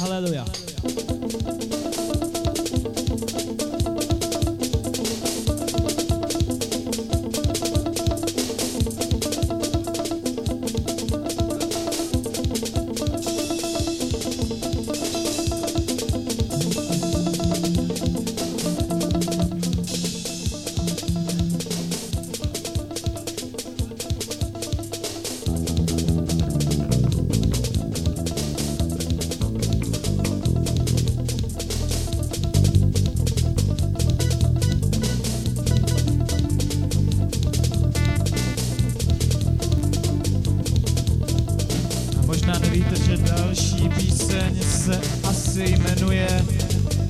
Haleluja. A se asi jmenuje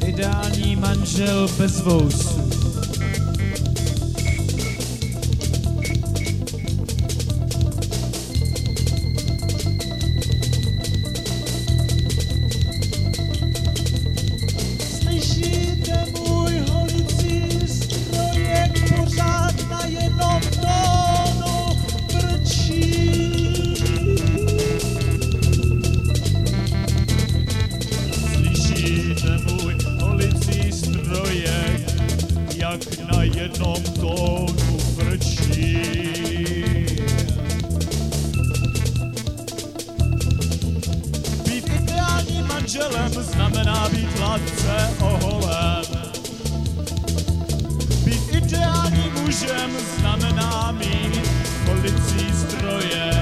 Ideální manžel bez vousů. Jak na jednom tónu vrčí. Být ideálním manželem znamená být hladce oholen. Být ideálním mužem znamená mít holicí strojek.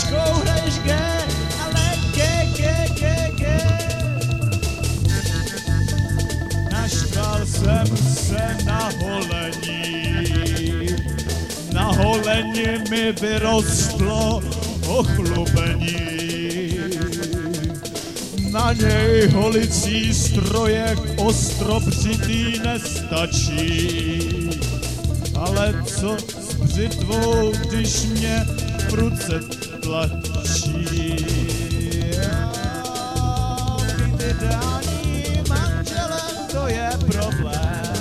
Ladičkou, hraješ G, ale G, G, G, G. Naštval jsem se na holení. Na holení mi vyrostlo ochlubení. Na něj holicí strojek ostrobřitý nestačí. Ale co s břitvou, když mě v ruce tlačí? Já být ideálním manželem, to je problém.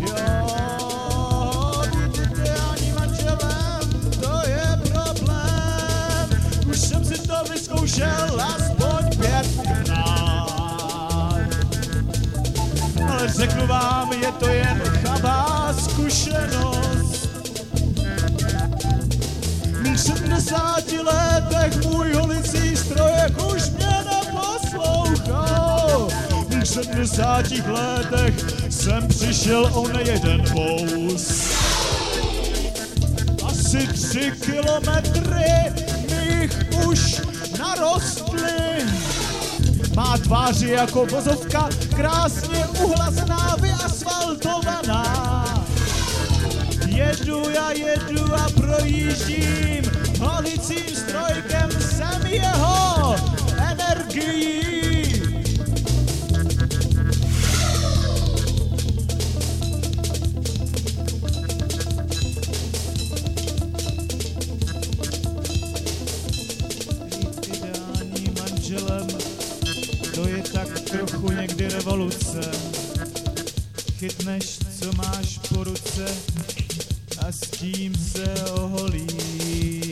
Jo, být ideálním manželem, to je problém. Už jsem si to vyzkoušel aspoň pětkrát. Ale řeknu vám, je to jen chabá zkušenost. V mých 70 letech můj holicí strojek už mě neposlouchal. V mých 70 letech jsem přišel o nejeden pous. Asi tři kilometry mých už narostly. Má tvář je jako vozovka, krásně uhlazená, vyasfaltovaná. Jedu, já jedu a projíždím, co máš po ruce a s tím se oholíš.